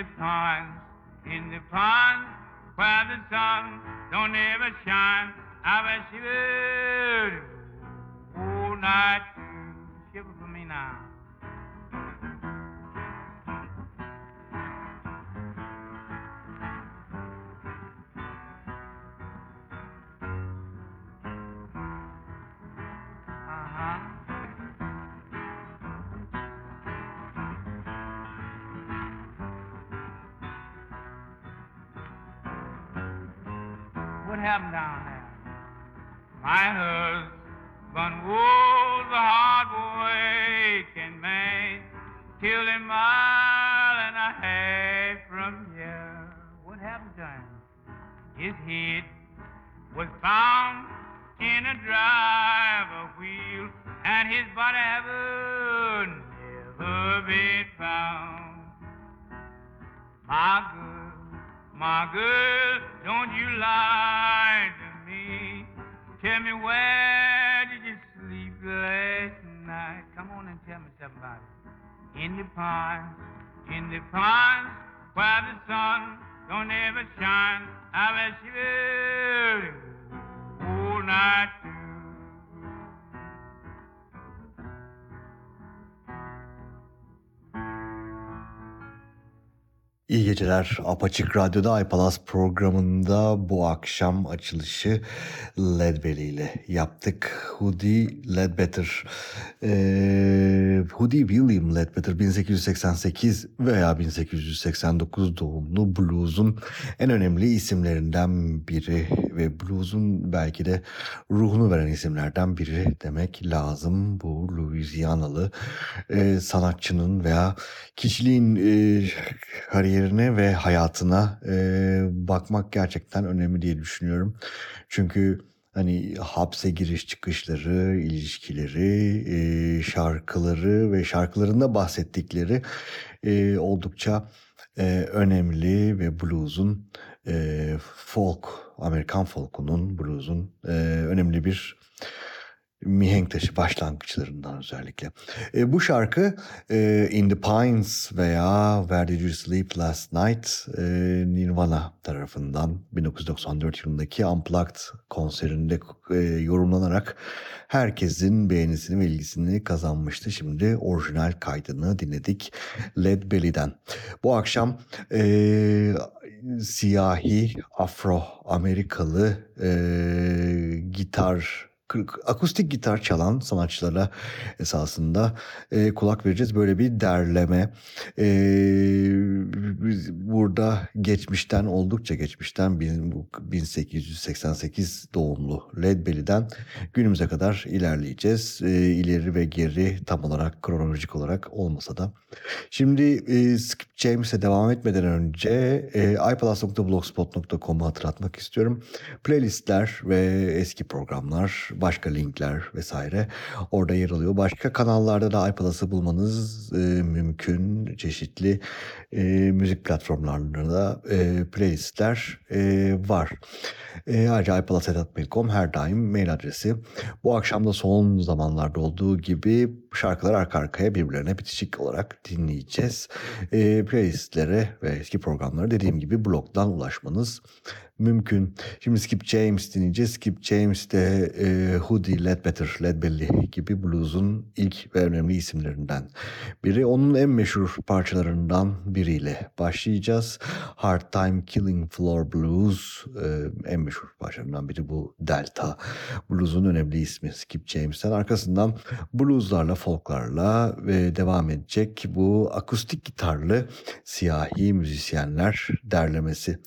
the pond, in the pond, where the sun don't ever shine. I was shivering all night In the pond, in the pond, where the sun don't ever shine. I'll was shivering all night İyi geceler. Apaçık Radyo'da iPalas programında bu akşam açılışı Ledbelly ile yaptık. Hudi Ledbetter, ee, Hudi William Ledbetter 1888 veya 1889 doğumlu blues'un en önemli isimlerinden biri ve blues'un belki de ruhunu veren isimlerden biri demek lazım. Bu Louisianalı e, sanatçının veya kişiliğin e, kariyerine ve hayatına e, bakmak gerçekten önemli diye düşünüyorum. Çünkü hani hapse giriş çıkışları, ilişkileri, e, şarkıları ve şarkılarında bahsettikleri e, oldukça e, önemli ve blues'un e, folk, Amerikan folkunun, blues'un e, önemli bir mihenk taşı başlangıçlarından özellikle. E, bu şarkı e, In the Pines veya Where Did You Sleep Last Night e, Nirvana tarafından 1994 yılındaki Unplugged konserinde e, yorumlanarak herkesin beğenisini ve ilgisini kazanmıştı. Şimdi orijinal kaydını dinledik Led Belly'den. Bu akşam e, siyahi Afro-Amerikalı e, gitar akustik gitar çalan sanatçılara esasında e, kulak vereceğiz. Böyle bir derleme. E, burada geçmişten oldukça geçmişten 1888 doğumlu Led Belly'den günümüze kadar ilerleyeceğiz. E, ileri ve geri tam olarak kronolojik olarak olmasa da. Şimdi e, Skip James'e devam etmeden önce e, iPalas.blogspot.com'u hatırlatmak istiyorum. Playlistler ve eski programlar, başka linkler vesaire orada yer alıyor. Başka kanallarda da iPalas'ı bulmanız e, mümkün. Çeşitli e, müzik platformlarında da e, playlistler e, var. E, ayrıca iPalas.com her daim mail adresi. Bu akşam da son zamanlarda olduğu gibi şarkılar arka arkaya birbirlerine bitişik olarak dinleyeceğiz. E, playlistlere ve eski programlara dediğim gibi blogdan ulaşmanız mümkün. Şimdi Skip James dinleyeceğiz. Skip James de e, Hoodie, Ledbetter, Ledbelly gibi blues'un ilk ve önemli isimlerinden biri. Onun en meşhur parçalarından biriyle başlayacağız. Hard Time Killing Floor Blues e, en meşhur parçalarından biri bu Delta. Blues'un önemli ismi Skip James'ten. Arkasından blueslarla, folklarla ve devam edecek bu akustik gitarlı siyahi müzisyenler derlemesi.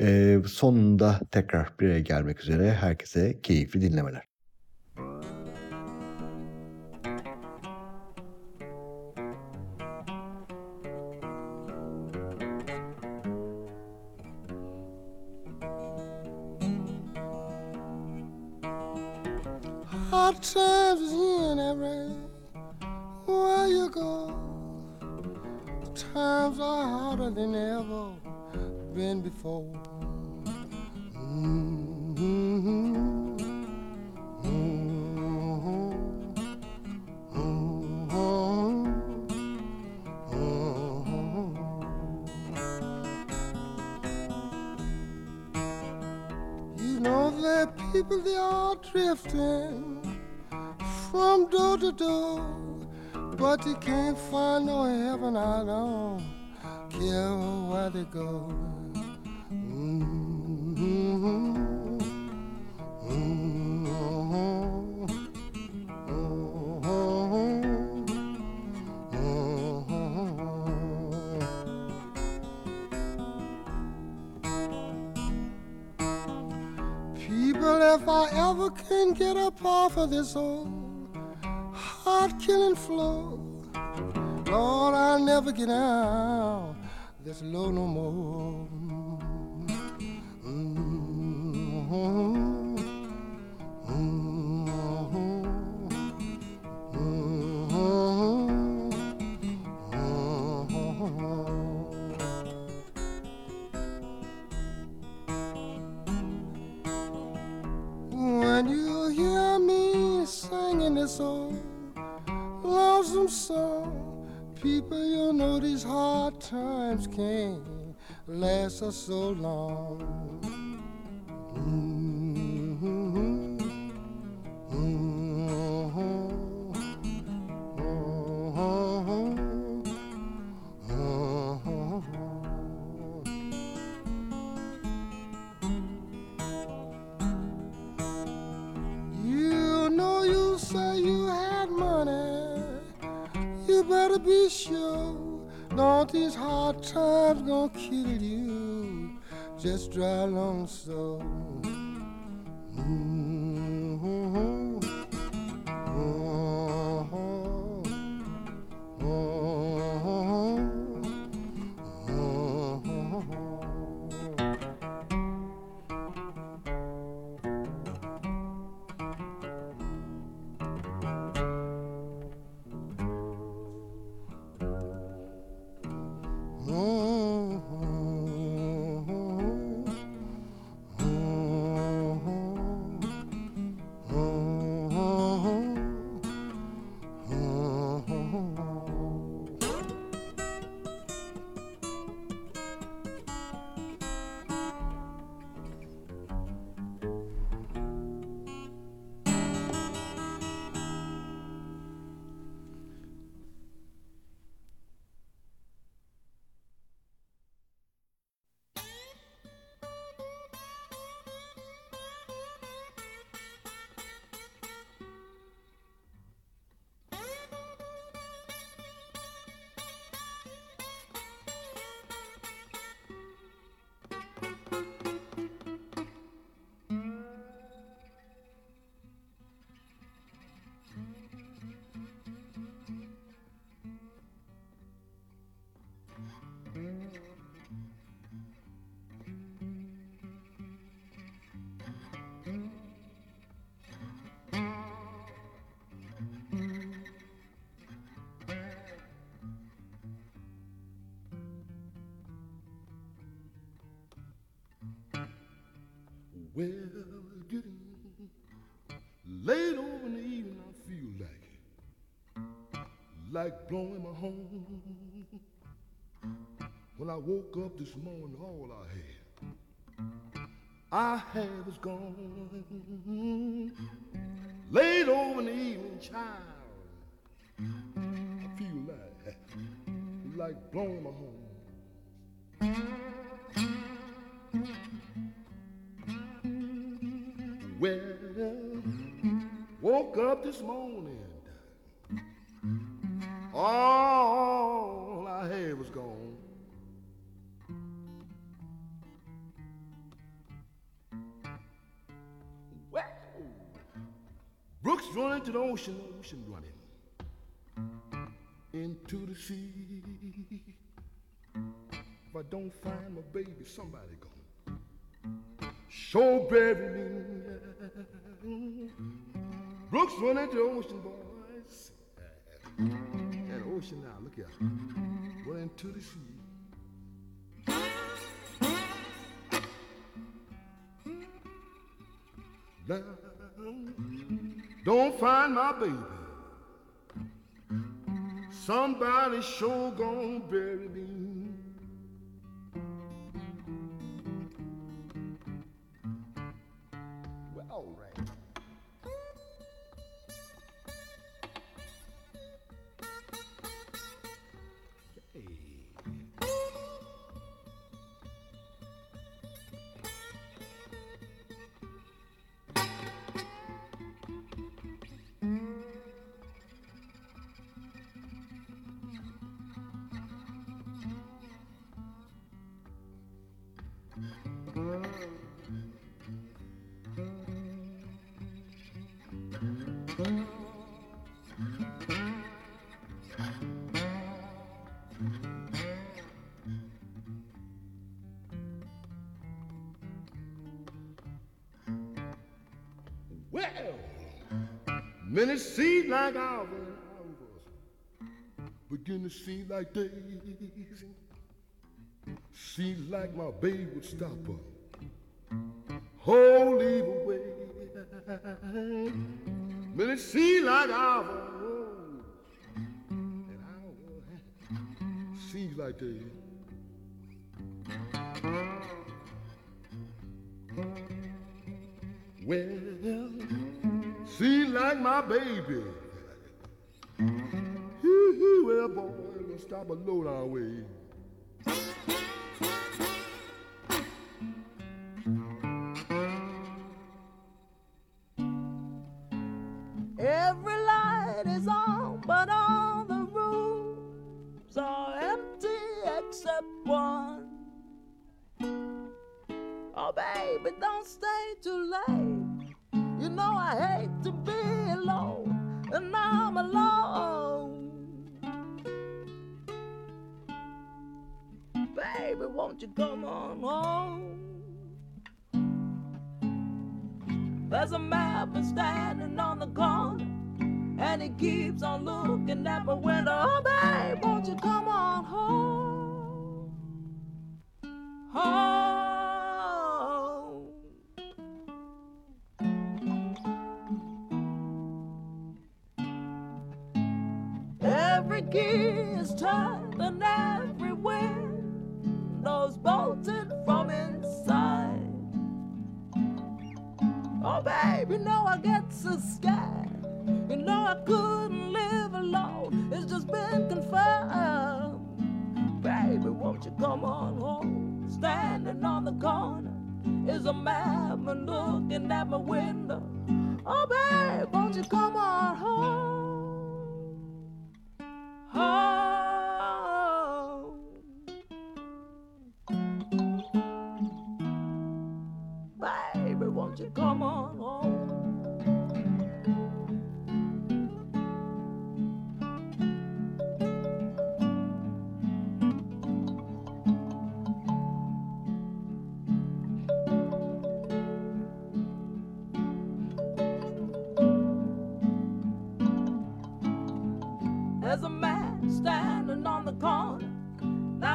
E, son sonunda tekrar bir araya gelmek üzere herkese keyifli dinlemeler. Hard times in every where you go. Times are harder than ever been before. This low no more. So long. Just drive along Well, it's getting late over in the evening. I feel like like blowing my horn. When I woke up this morning, all I had, I had was gone. Late over in the evening, child. I feel like like blowing my horn. This morning. All I had was gone. Well, Brooks running to the ocean, ocean running into the sea. If I don't find my baby, somebody gonna show bury me. Brooks running to the ocean, boys. That ocean now, look here. Running to the sea. Don't find my baby. Somebody sure gonna bury me. Seem like hours and hours begin to seem like days. Seem like my baby would stop up. Oh, leave away. it seem like hours and hours seems like days. Well, like my baby. Hee-hee, well, boy, we'll stop a load our way. Man standing on the corner, and he keeps on looking at my window.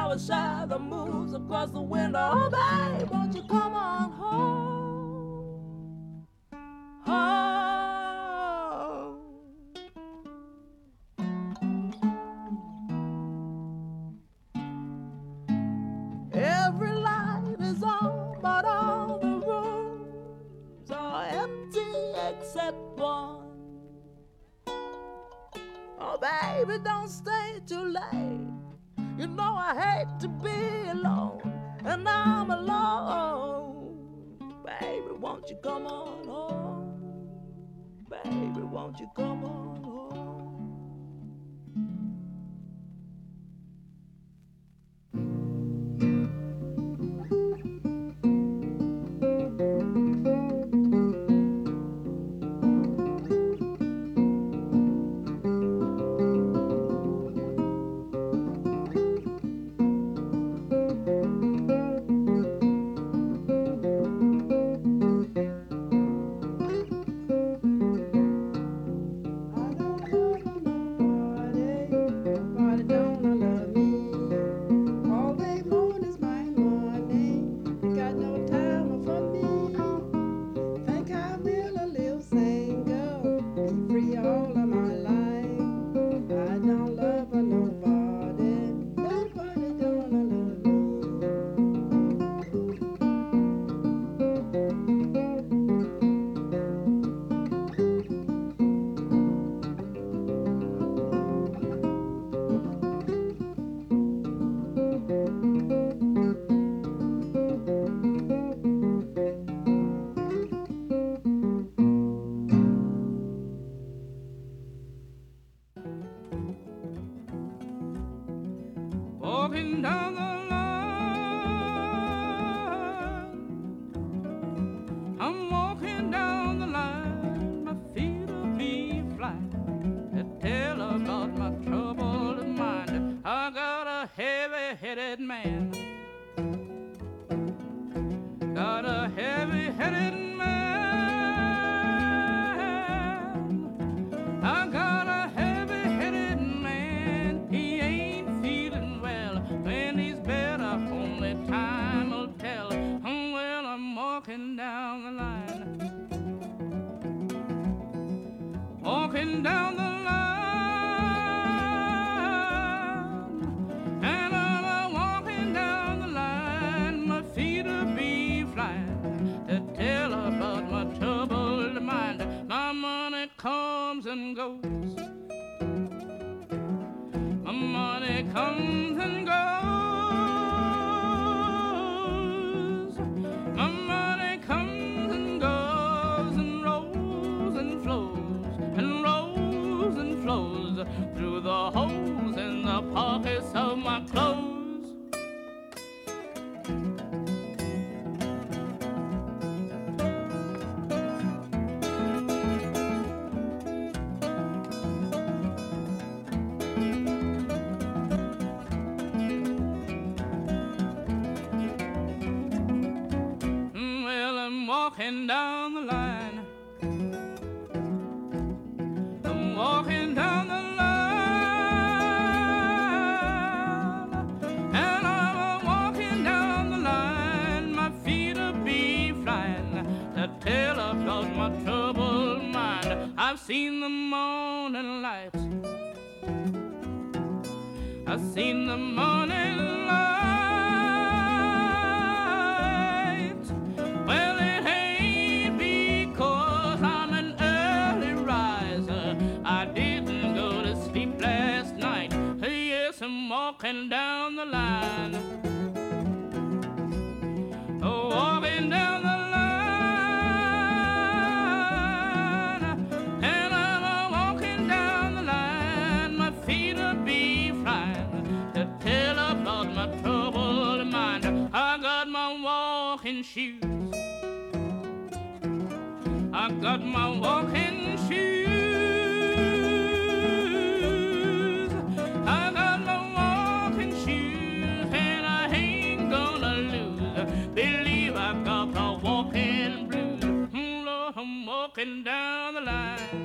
Now a shadow moves across the window. Oh, babe, won't you come on home? walking down the I've seen the morning light. I've seen the morning light. Well, it ain't because I'm an early riser. I didn't go to sleep last night. Yes, I'm walking down the line. shoes. I got my walking shoes. I got my walking shoes, and I ain't gonna lose. Believe I've got the walking blues. Mm, Lord, I'm walking down the line.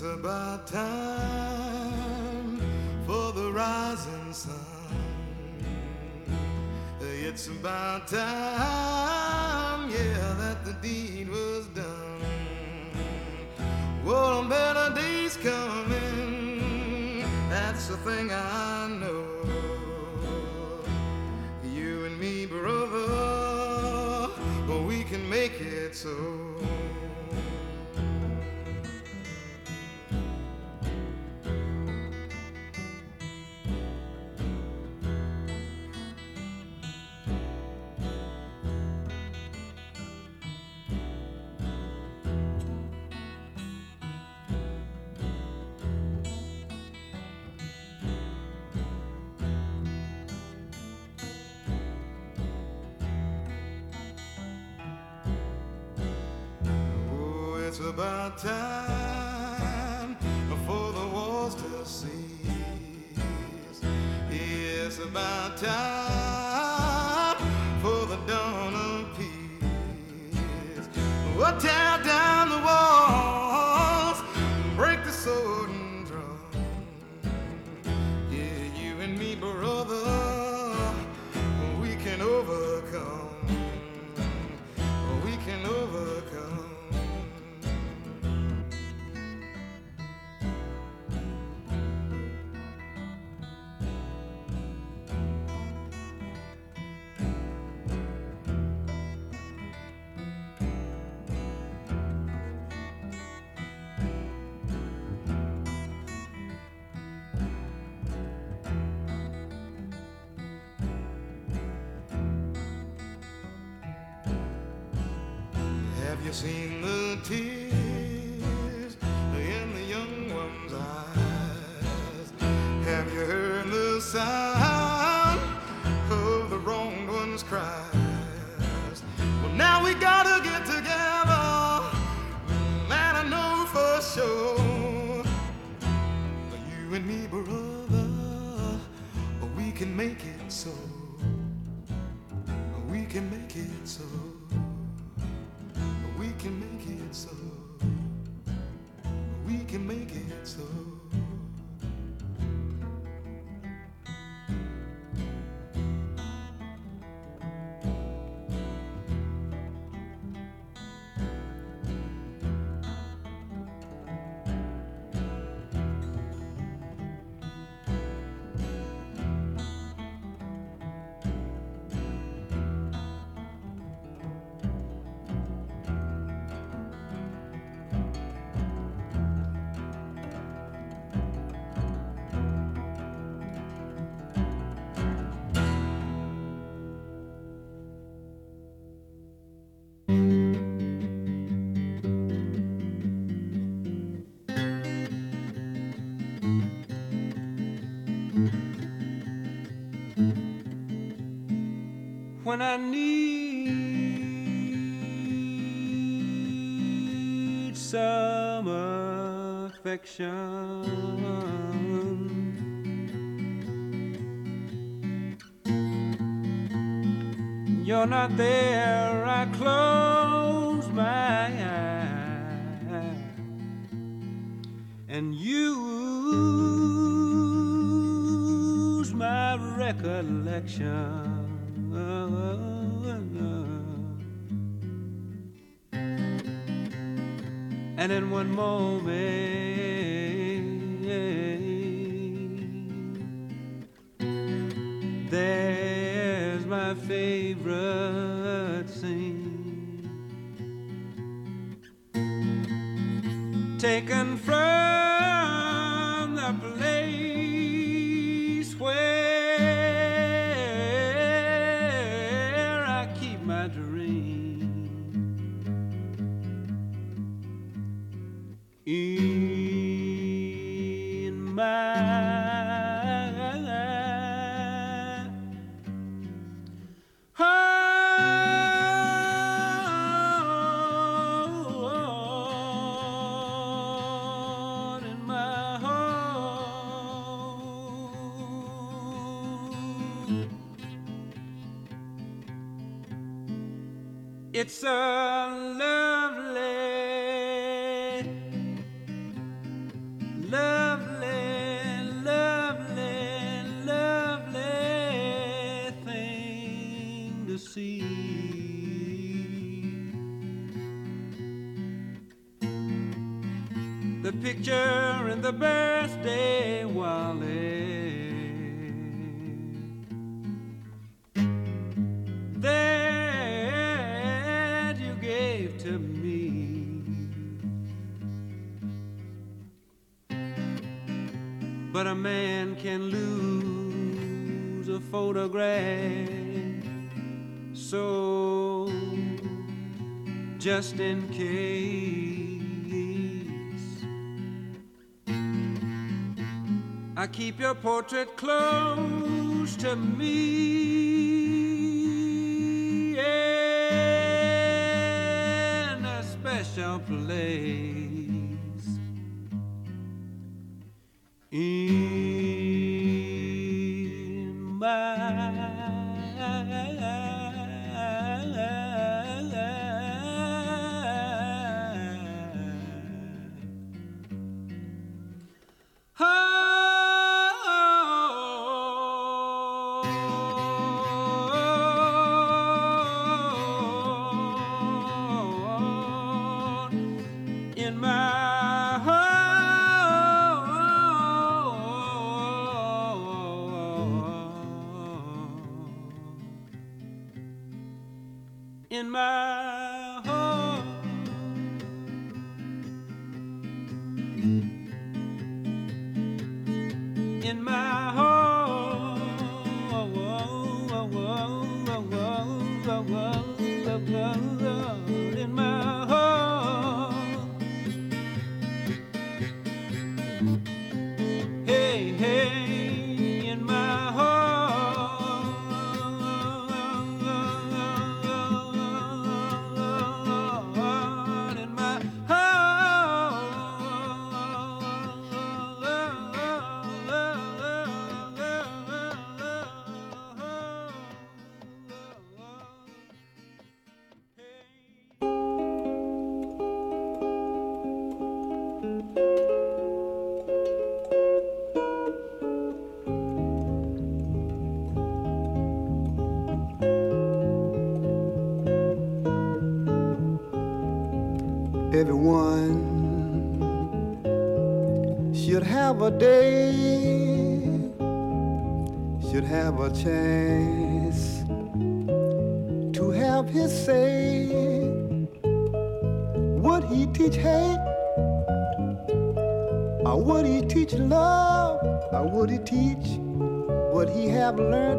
It's about time for the rising sun. It's about time, yeah, that the deed was done. Well, better days coming, that's the thing I know. You and me, brother, we can make it so. You seen the tears in the young one's eyes? Have you heard the sound when I need some affection. You're not there, I close my eyes and use my recollection. And in one moment, there's my favorite scene. Taken from so lovely, lovely, lovely, lovely thing to see. The picture and the birthday. can lose a photograph. So, just in case, I keep your portrait close to me in a special place. day should have a chance to have his say, would he teach hate? Or would he teach love? Or would he teach what he have learned?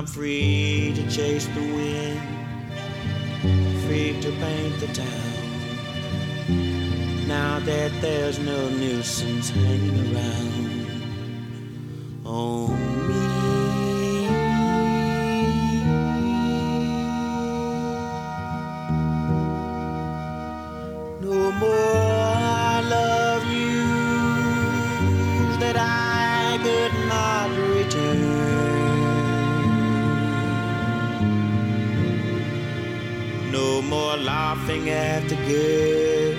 I'm free to chase the wind, free to paint the town. Now that there's no nuisance hanging around on me. No more. laughing at the girl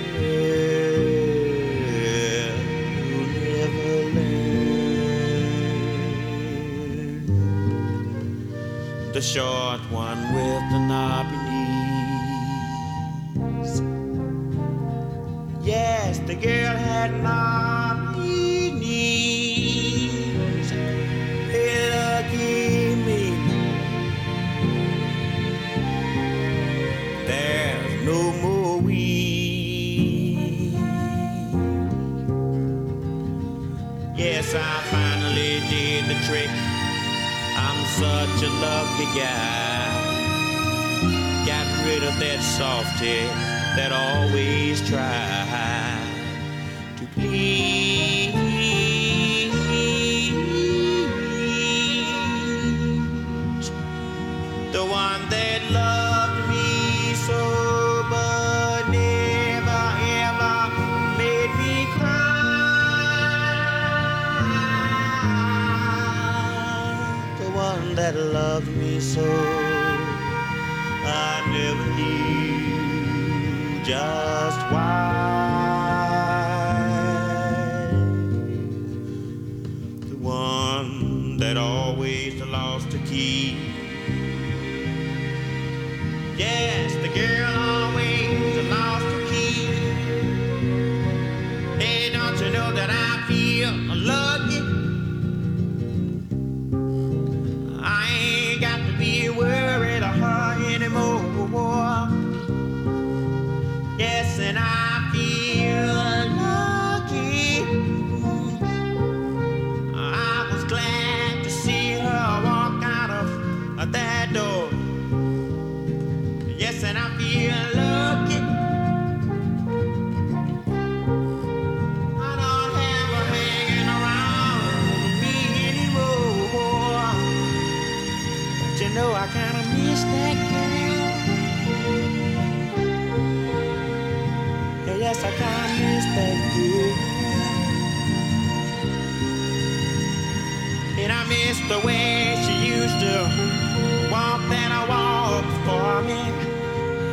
who never learned. The short one with the knobby knees. Yes, the girl had not. the trick. I'm such a lucky guy. Got rid of that softy that always tried. love me so. the way she used to walk that I walk for me.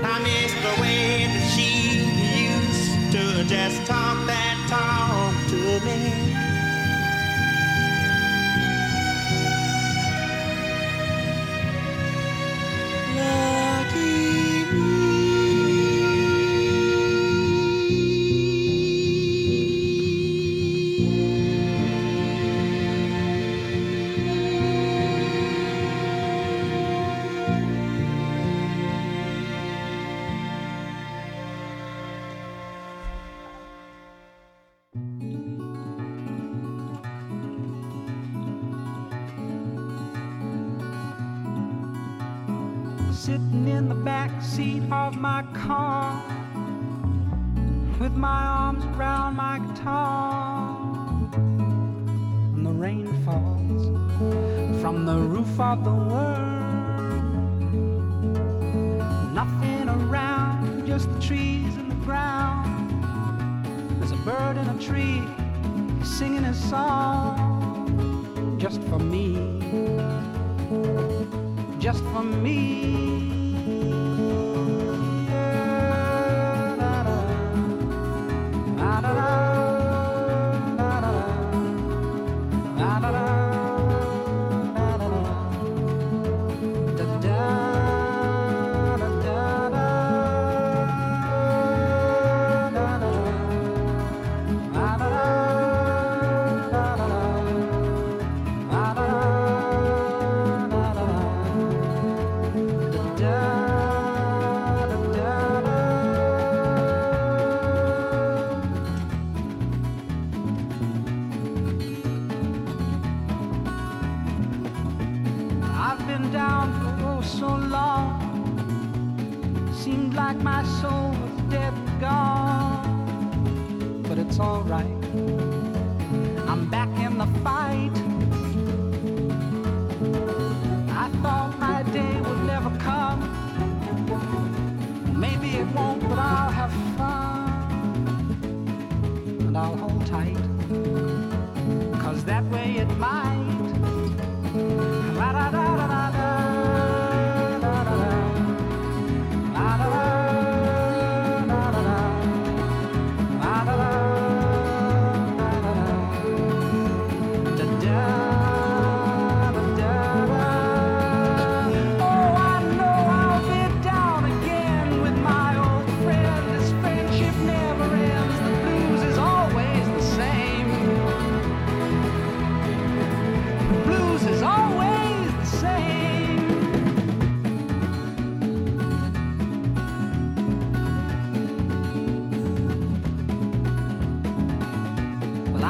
I miss the way that she used to just talk that talk to me. For me just for me.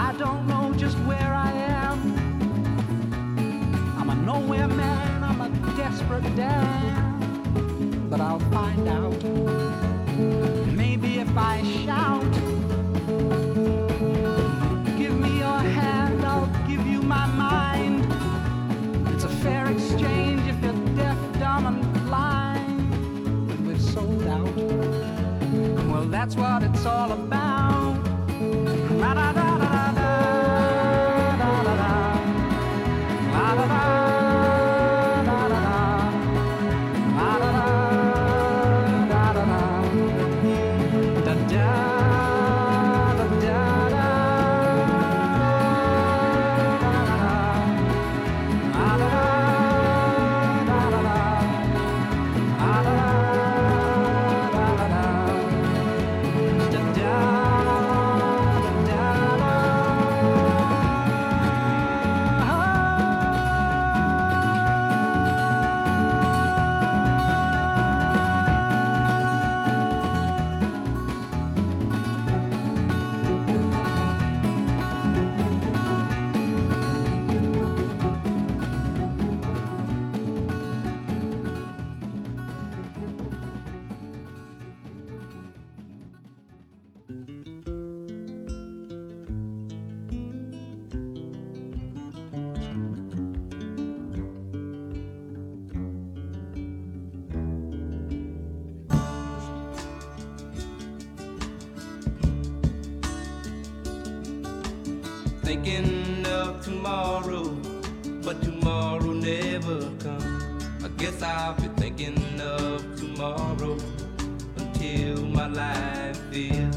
I don't know just where I am. I'm a nowhere man, I'm a desperate Dan. But I'll find out. Maybe if I shout, give me your hand, I'll give you my mind. It's a fair exchange if you're deaf, dumb, and blind. And we've sold out. Well, that's what it's all about. life is.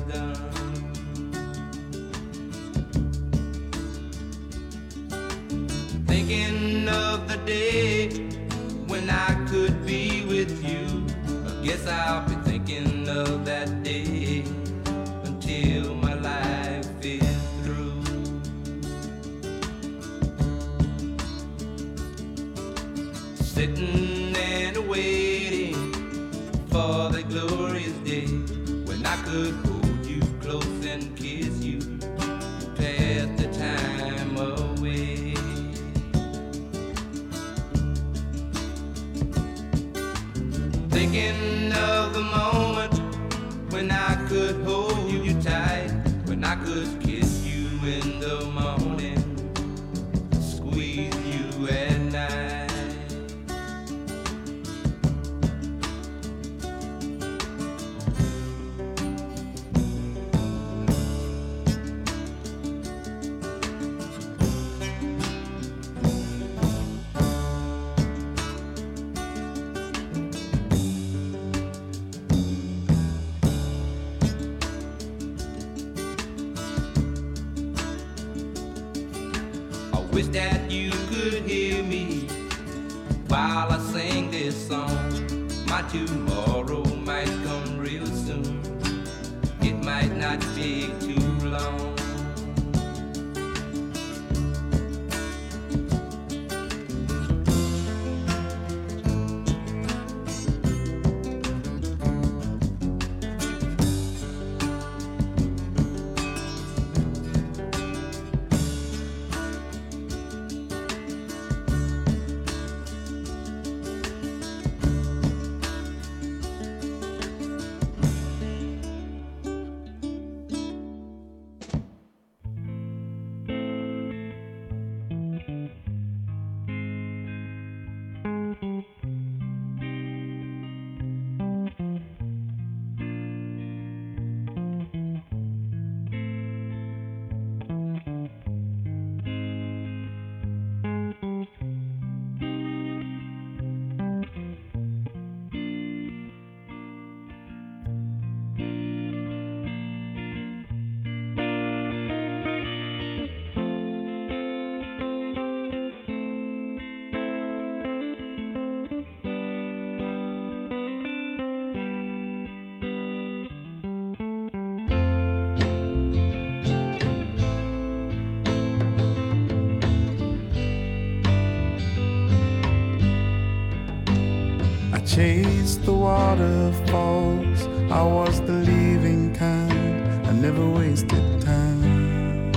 against the waterfalls. I was the leaving kind, I never wasted time.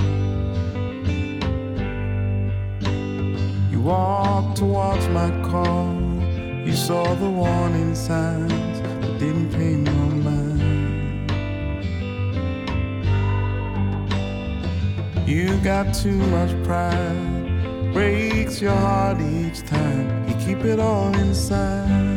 You walked towards my call, you saw the warning signs, but didn't pay no mind. You got too much pride, breaks your heart each time. You keep it all inside.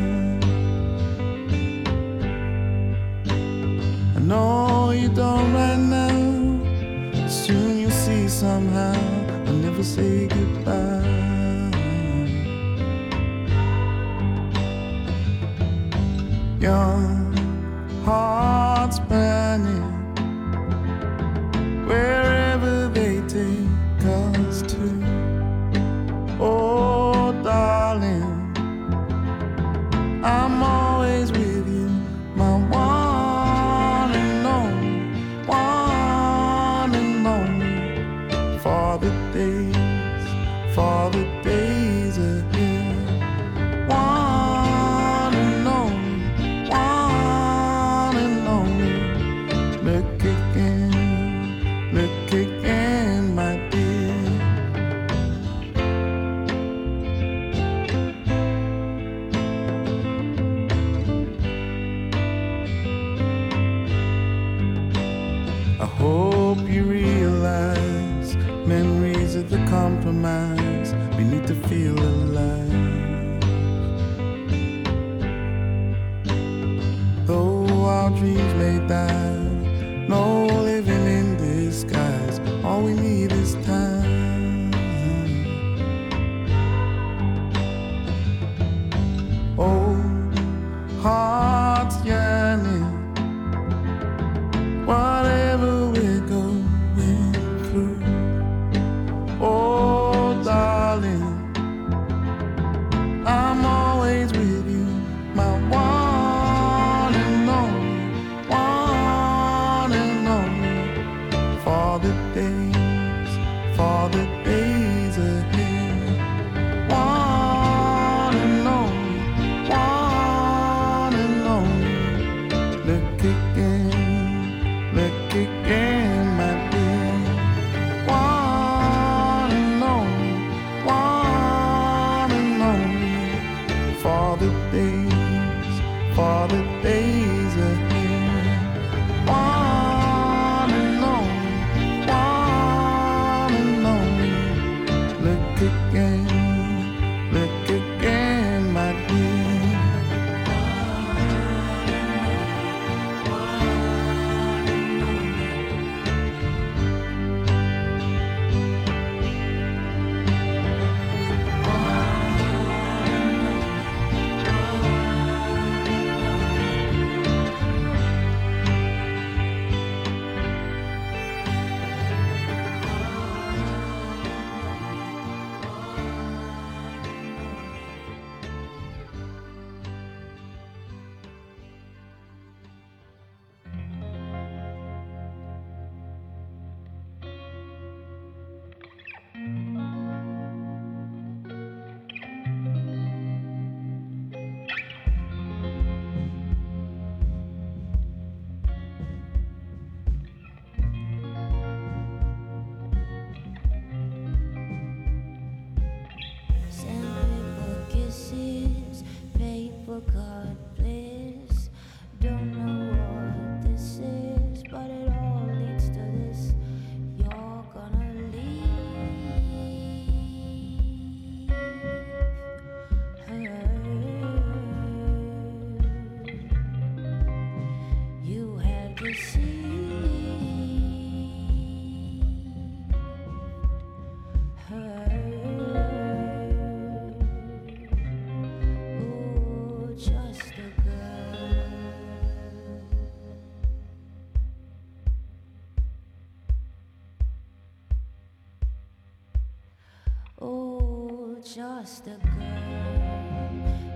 Just a girl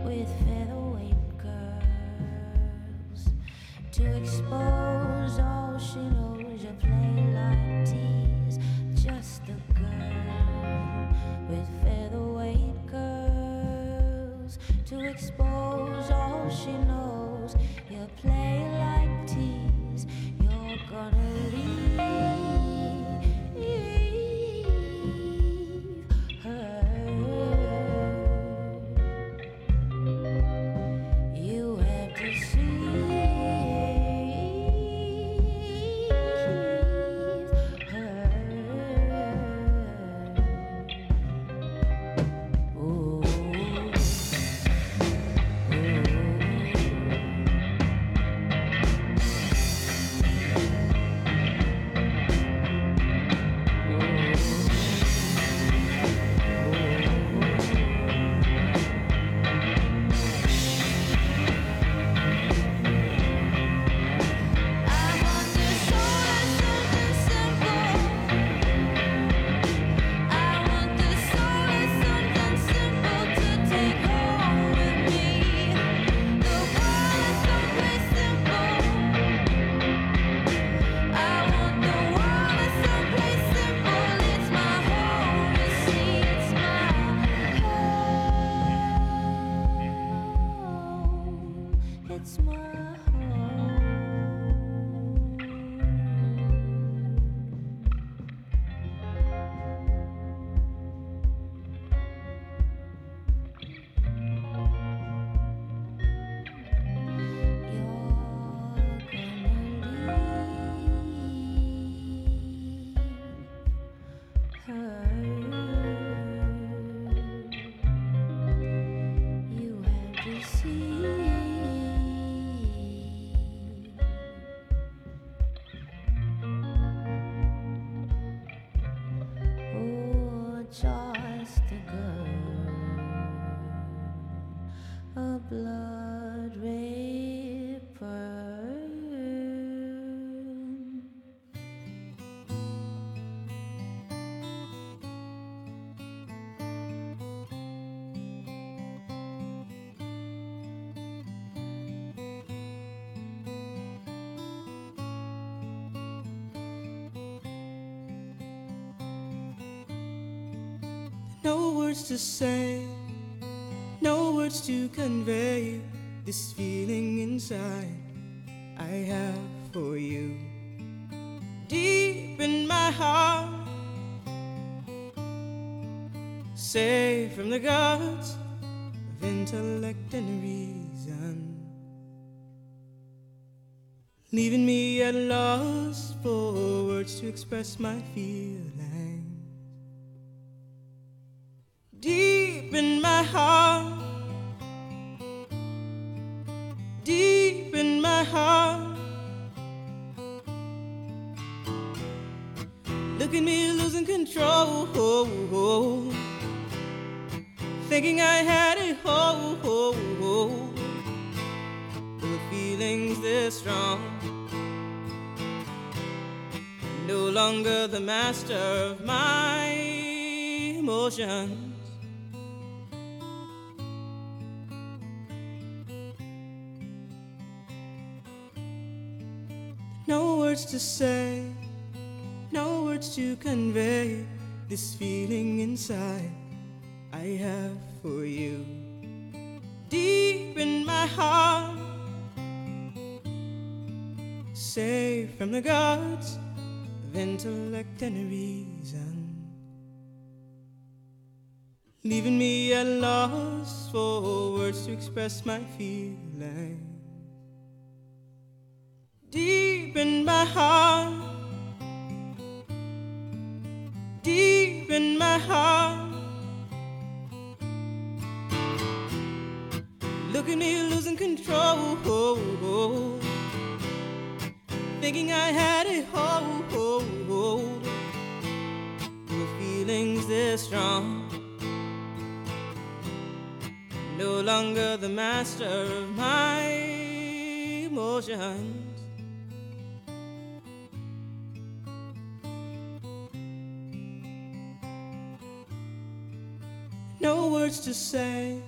with featherweight curls to expose all she knows. Words to say, no words to convey this feeling inside I have for you. Deep in my heart, safe from the gods of intellect and reason, leaving me at loss for words to express my feelings. To convey this feeling inside I have for you. Deep in my heart, safe from the gods of intellect and reason, leaving me at loss for words to express my feelings deep in my heart, deep in my heart. Look at me losing control, thinking I had a hold. The feelings this strong, no longer the master of my emotions. No words to say,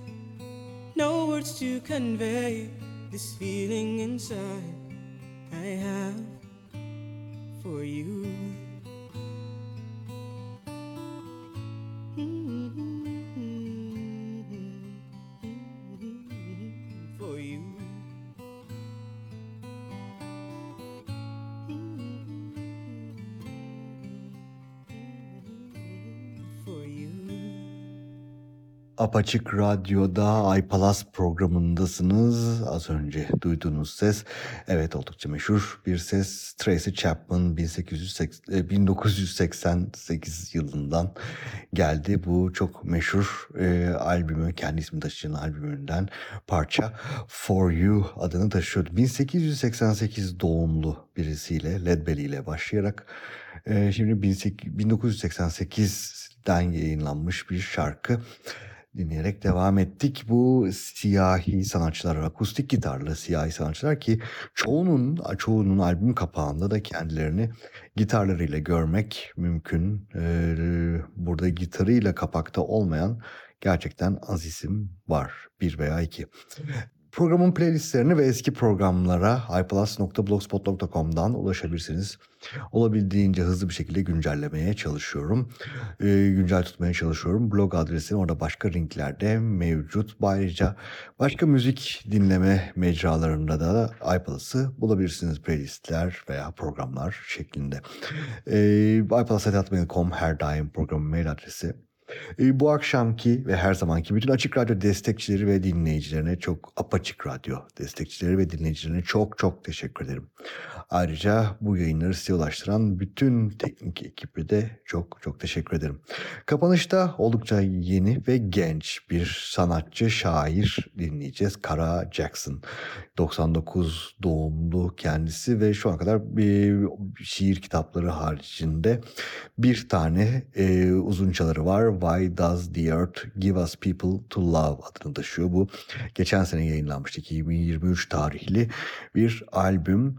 no words to convey this feeling inside I have for you. Apaçık Radyo'da iPalas programındasınız. Az önce duyduğunuz ses, evet oldukça meşhur bir ses. Tracy Chapman 1880, e, 1988 yılından geldi. Bu çok meşhur e, albümü, kendi ismini taşıyan albümünden parça For You adını taşıyordu. 1888 doğumlu birisiyle, Led Belly ile başlayarak e, şimdi 18 1988'den yayınlanmış bir şarkı dinleyerek devam ettik. Bu siyahi sanatçılar, akustik gitarlı siyahi sanatçılar ki çoğunun çoğunun albüm kapağında da kendilerini gitarlarıyla görmek mümkün. Ee, burada gitarıyla kapakta olmayan gerçekten az isim var. Bir veya iki. Programın playlistlerine ve eski programlara iplus.blogspot.com'dan ulaşabilirsiniz. Olabildiğince hızlı bir şekilde güncellemeye çalışıyorum. Ee, güncel tutmaya çalışıyorum. Blog adresim orada başka linklerde mevcut. Ayrıca başka müzik dinleme mecralarında da iPlus'ı bulabilirsiniz. Playlistler veya programlar şeklinde. Ee, iPlus.com her daim programın mail adresi. E, bu akşamki ve her zamanki bütün Açık Radyo destekçileri ve dinleyicilerine çok Apaçık Radyo destekçileri ve dinleyicilerine çok çok teşekkür ederim. Ayrıca bu yayınları size ulaştıran bütün teknik ekibi de çok çok teşekkür ederim. Kapanışta oldukça yeni ve genç bir sanatçı, şair dinleyeceğiz. Kara Jackson. 99 doğumlu kendisi ve şu ana kadar bir şiir kitapları haricinde bir tane e, uzunçaları var. Why Does the Earth Give Us People to Love adını taşıyor. Bu geçen sene yayınlanmıştı. 2023 tarihli bir albüm.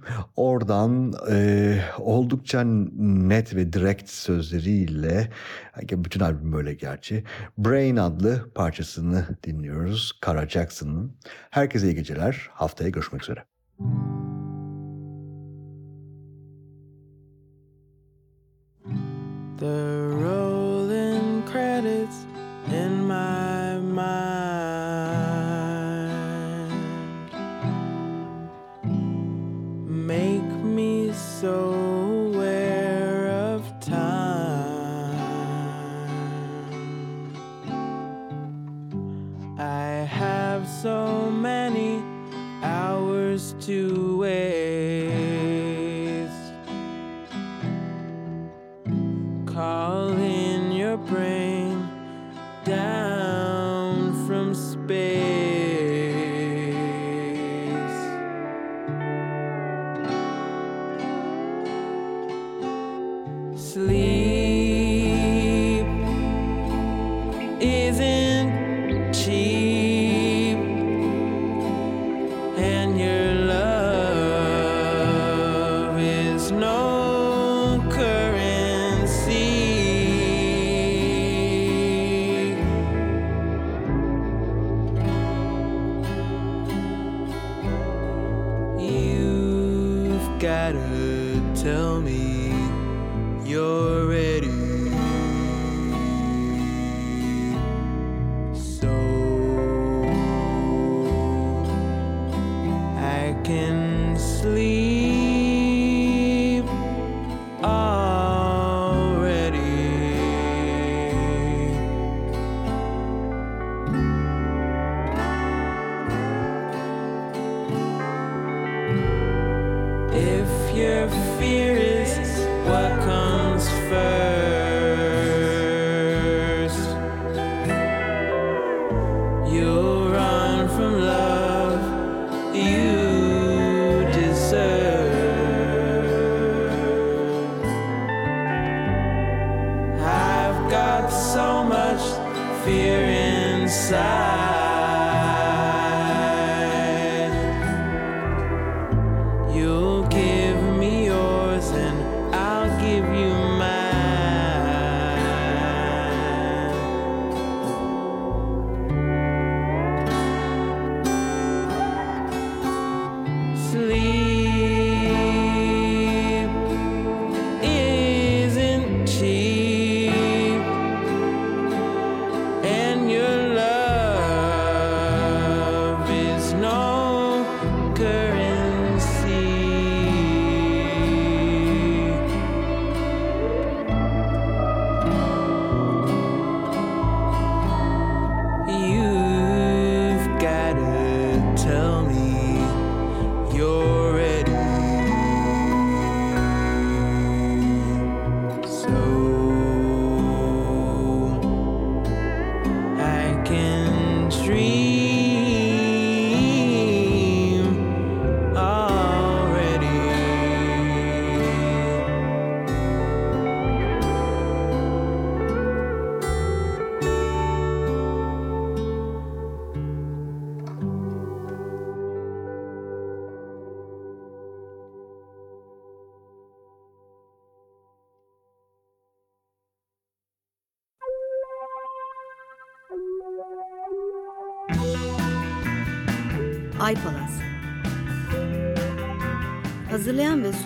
Oradan e, oldukça net ve direkt sözleriyle bütün albüm böyle gerçi. Brain adlı parçasını dinliyoruz. Kara Jackson'ın. Herkese iyi geceler. Haftaya görüşmek üzere. The so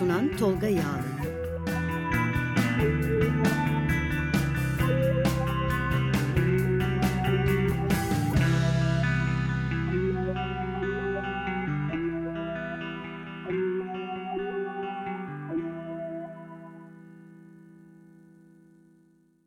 sunan Tolga Yağlı